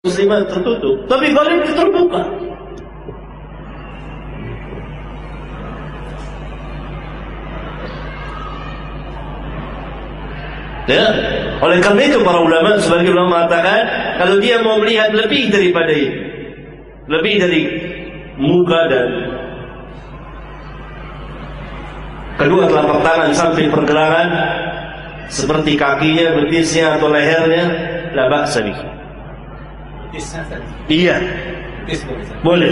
muslimat tertutup, tapi itu terbuka. Ya, oleh karena itu para ulama sebagai ulama mengatakan kalau dia mau melihat lebih daripada itu, lebih dari muka dan kedua telapak tangan sampai pergelangan seperti kakinya, betisnya atau lehernya, la ba'sa Iya. Boleh.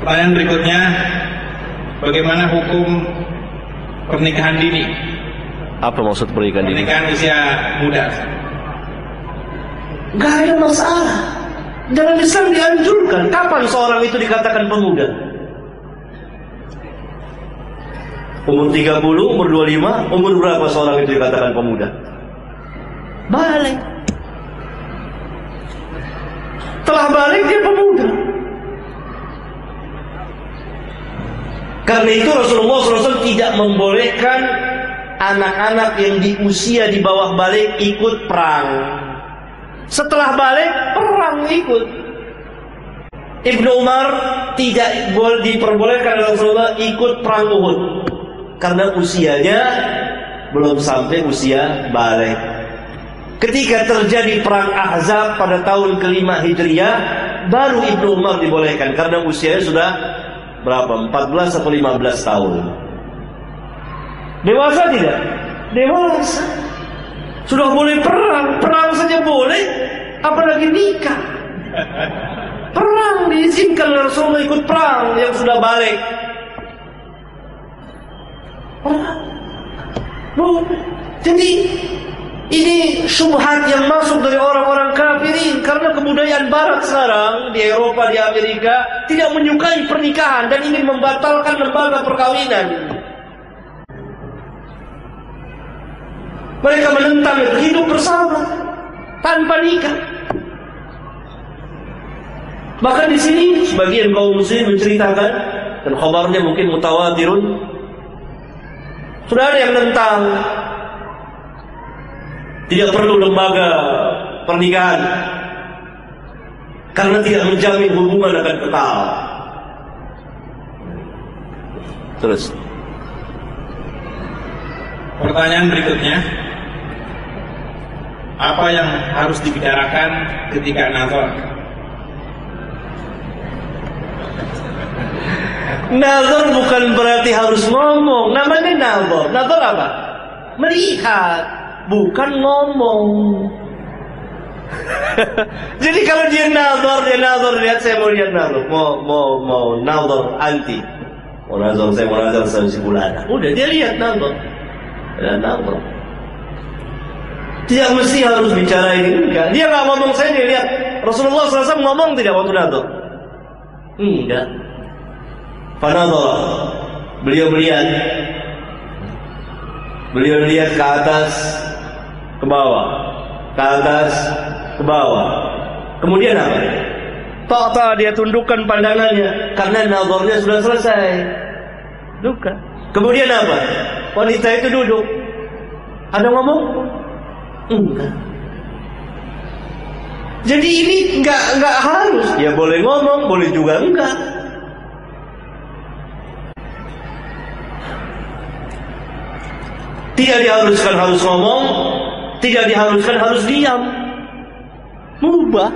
Pertanyaan berikutnya, bagaimana hukum pernikahan dini? Apa maksud pernikahan dini? Pernikahan usia muda. Gak ada masalah. Dalam Islam dianjurkan. Kapan seorang itu dikatakan pemuda? Umur 30, umur 25, umur berapa seorang itu dikatakan pemuda? Balik. Telah balik dia pemuda. Karena itu Rasulullah SAW tidak membolehkan anak-anak yang di usia di bawah balik ikut perang. Setelah balik, perang ikut. Ibnu Umar tidak boleh diperbolehkan Rasulullah ikut perang Uhud karena usianya belum sampai usia balik. Ketika terjadi perang Ahzab pada tahun kelima Hijriah, baru Ibnu Umar dibolehkan karena usianya sudah berapa? 14 atau 15 tahun. Dewasa tidak? Dewasa. Sudah boleh perang, perang saja boleh, apalagi nikah. Perang diizinkan Rasulullah ikut perang yang sudah balik. Jadi ini subhat yang masuk dari orang-orang kafirin karena kebudayaan barat sekarang di Eropa, di Amerika tidak menyukai pernikahan dan ingin membatalkan lembaga perkawinan. Mereka menentang hidup bersama tanpa nikah. Bahkan di sini sebagian kaum muslim menceritakan dan khabarnya mungkin mutawatirun sudah ada yang tentang tidak perlu lembaga pernikahan karena tidak menjamin hubungan akan kekal. Terus. Pertanyaan berikutnya, apa yang harus dibicarakan ketika nazar? Nazar bukan berarti harus ngomong. Namanya nazar. Nazar apa? Melihat, bukan ngomong. Jadi kalau dia nazar, dia nazar, lihat saya mau lihat nazar, mau mau mau nazar anti. Mau nazar saya mau nazar sama si bulana. Udah dia lihat nazar. Ada nazar. Tidak mesti harus bicara ini enggak. Dia nggak ngomong saya dia lihat. Rasulullah SAW ngomong tidak waktu nazar. Enggak. Fanadhara. Beliau melihat. Beliau melihat ke atas, ke bawah, ke atas, ke bawah. Kemudian apa? Tak dia tundukkan pandangannya karena nazarnya sudah selesai. Duka. Kemudian apa? Wanita itu duduk. Ada ngomong? Enggak. Jadi ini enggak enggak harus. Ya boleh ngomong, boleh juga enggak. Tidak diharuskan harus ngomong, tidak diharuskan harus diam. Mubah.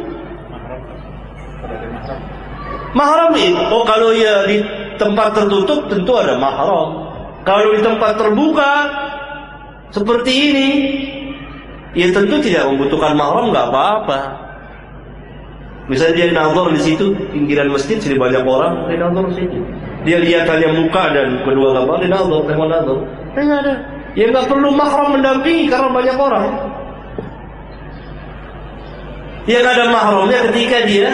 Mahram itu, oh kalau ya di tempat tertutup tentu ada mahram. Kalau di tempat terbuka seperti ini, ya tentu tidak membutuhkan mahram nggak apa-apa. Misalnya dia nazar di situ, pinggiran masjid, jadi banyak orang, dia nazar di situ. Dia lihat hanya muka dan kedua kapal, dia nazar, dia nazar. Tidak ada. Ya nggak perlu mahram mendampingi karena banyak orang. Yang ada mahramnya ketika dia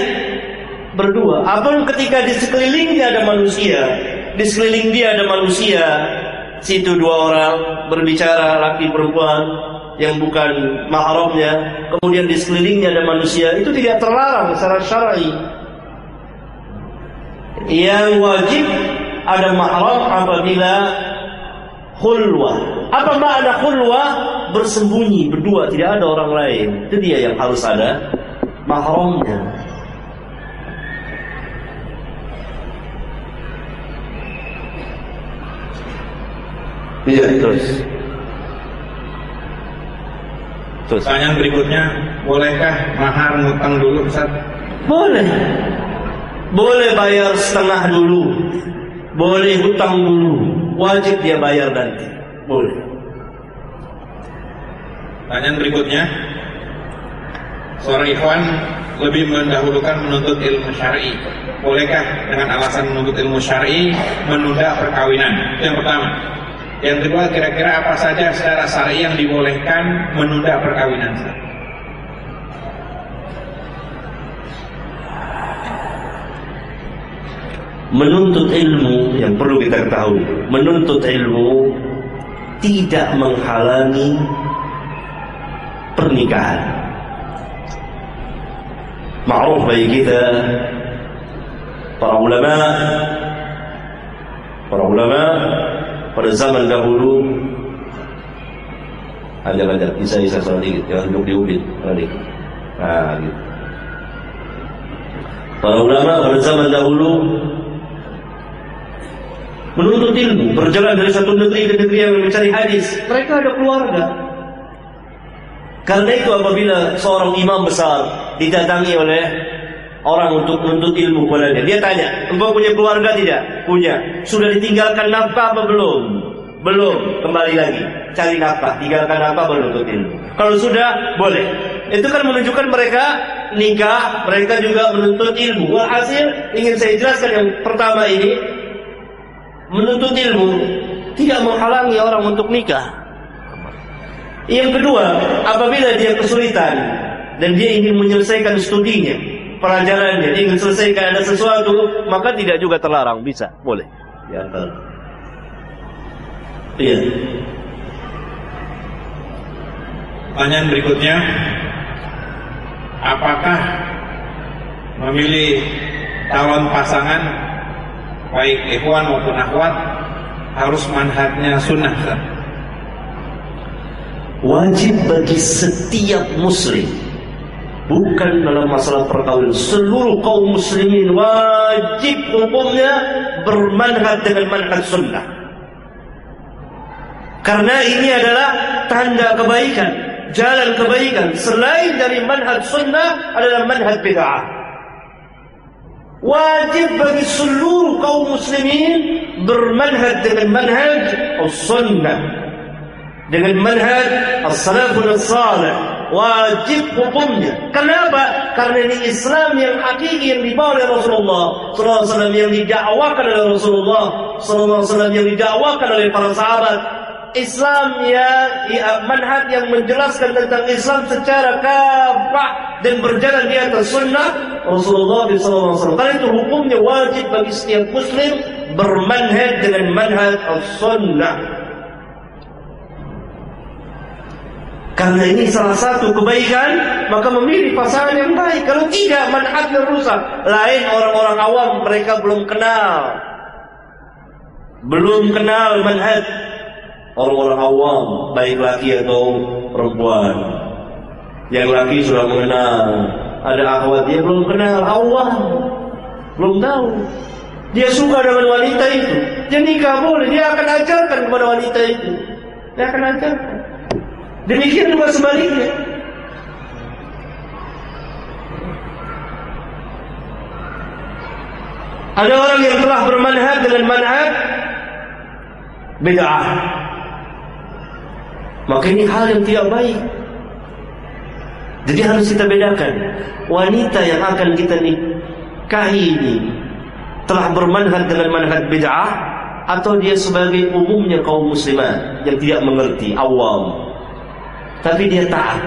berdua. Apa ketika di sekelilingnya ada manusia, di sekeliling dia ada manusia, situ dua orang berbicara laki perempuan yang bukan mahramnya, kemudian di sekelilingnya ada manusia, itu tidak terlarang secara syar'i. Yang wajib ada mahram apabila khulwah. Apa makna khulwah? bersembunyi berdua, tidak ada orang lain. Itu dia yang harus ada mahramnya. Iya, terus. Terus. Pertanyaan berikutnya, bolehkah mahar ngutang dulu Ustaz? Boleh. Boleh bayar setengah dulu. Boleh hutang dulu. Wajib dia bayar nanti. Boleh. Pertanyaan berikutnya, seorang ikhwan lebih mendahulukan menuntut ilmu syar'i. Bolehkah dengan alasan menuntut ilmu syar'i menunda perkawinan? Itu yang pertama. Yang kedua, kira-kira apa saja secara syar'i yang dibolehkan menunda perkawinan? Menuntut ilmu yang perlu kita ketahui, menuntut ilmu tidak menghalangi pernikahan. Ma'ruf bagi kita para ulama para ulama pada zaman dahulu ajak-ajak bisa bisa salah dikit jangan duduk di ubin nah gitu. Para ulama pada zaman dahulu menuntut ilmu berjalan dari satu negeri ke negeri yang mencari hadis mereka ada keluarga karena itu apabila seorang imam besar didatangi oleh orang untuk menuntut ilmu kepadanya. Dia tanya, engkau punya keluarga tidak? Punya. Sudah ditinggalkan nafkah apa belum? Belum. Kembali lagi. Cari nafkah. Tinggalkan nafkah baru menuntut ilmu. Kalau sudah, boleh. Itu kan menunjukkan mereka nikah, mereka juga menuntut ilmu. Hasil ingin saya jelaskan yang pertama ini, menuntut ilmu tidak menghalangi orang untuk nikah. Yang kedua, apabila dia kesulitan dan dia ingin menyelesaikan studinya, pelajarannya, ingin selesaikan ada sesuatu, maka tidak juga terlarang, bisa, boleh. Ya, Iya. Pertanyaan berikutnya, apakah memilih calon pasangan baik ikhwan maupun akhwat harus manhajnya sunnah? Wajib bagi setiap muslim bukan dalam masalah perkawinan seluruh kaum muslimin wajib hukumnya bermanhaj dengan manhaj sunnah. Karena ini adalah tanda kebaikan jalan kebaikan. Selain dari manhaj sunnah adalah manhaj bid'ah wajib bagi seluruh kaum muslimin bermanhaj dengan manhaj sunnah dengan manhaj as-salafun as-salih wajib hukumnya. Kenapa? Karena ini Islam yang hakiki yang dibawa oleh Rasulullah SAW yang didakwakan oleh Rasulullah SAW yang didakwakan oleh para sahabat. Islam ya, manhaj yang menjelaskan tentang Islam secara kafah dan berjalan di atas sunnah Rasulullah SAW. Karena itu hukumnya wajib bagi setiap Muslim bermanhaj dengan manhaj as-sunnah. Karena ini salah satu kebaikan, maka memilih pasangan yang baik. Kalau tidak, manhajnya rusak. Lain orang-orang awam, mereka belum kenal. Belum kenal manhaj. Orang-orang awam, baik laki atau perempuan. Yang laki sudah mengenal. Ada akhwat, dia belum kenal. Awam. Belum tahu. Dia suka dengan wanita itu. Dia nikah boleh. Dia akan ajarkan kepada wanita itu. Dia akan ajarkan. Demikian juga sebaliknya. Ada orang yang telah bermanhaj dengan manhaj bid'ah. Maka ini hal yang tidak baik. Jadi harus kita bedakan wanita yang akan kita nikahi ini telah bermanhaj dengan manhaj bid'ah atau dia sebagai umumnya kaum muslimat yang tidak mengerti awam tapi dia taat.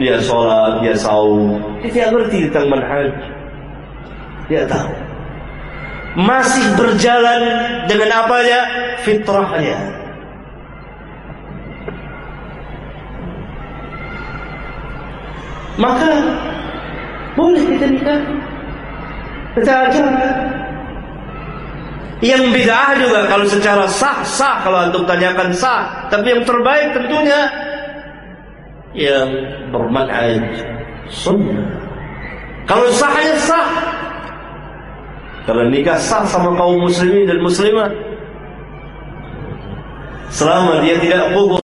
Dia sholat, dia saum. Dia tidak ngerti tentang manhaj. Dia tahu. Masih berjalan dengan apa ya? Fitrahnya. Maka boleh kita nikah. Kita ajarkan. Yang bid'ah juga kalau secara sah sah kalau antum tanyakan sah, tapi yang terbaik tentunya yang bermanhaj sunnah. Kalau sahnya sah. Kalau nikah sah sama kaum muslimin dan muslimat. Selama dia tidak gugur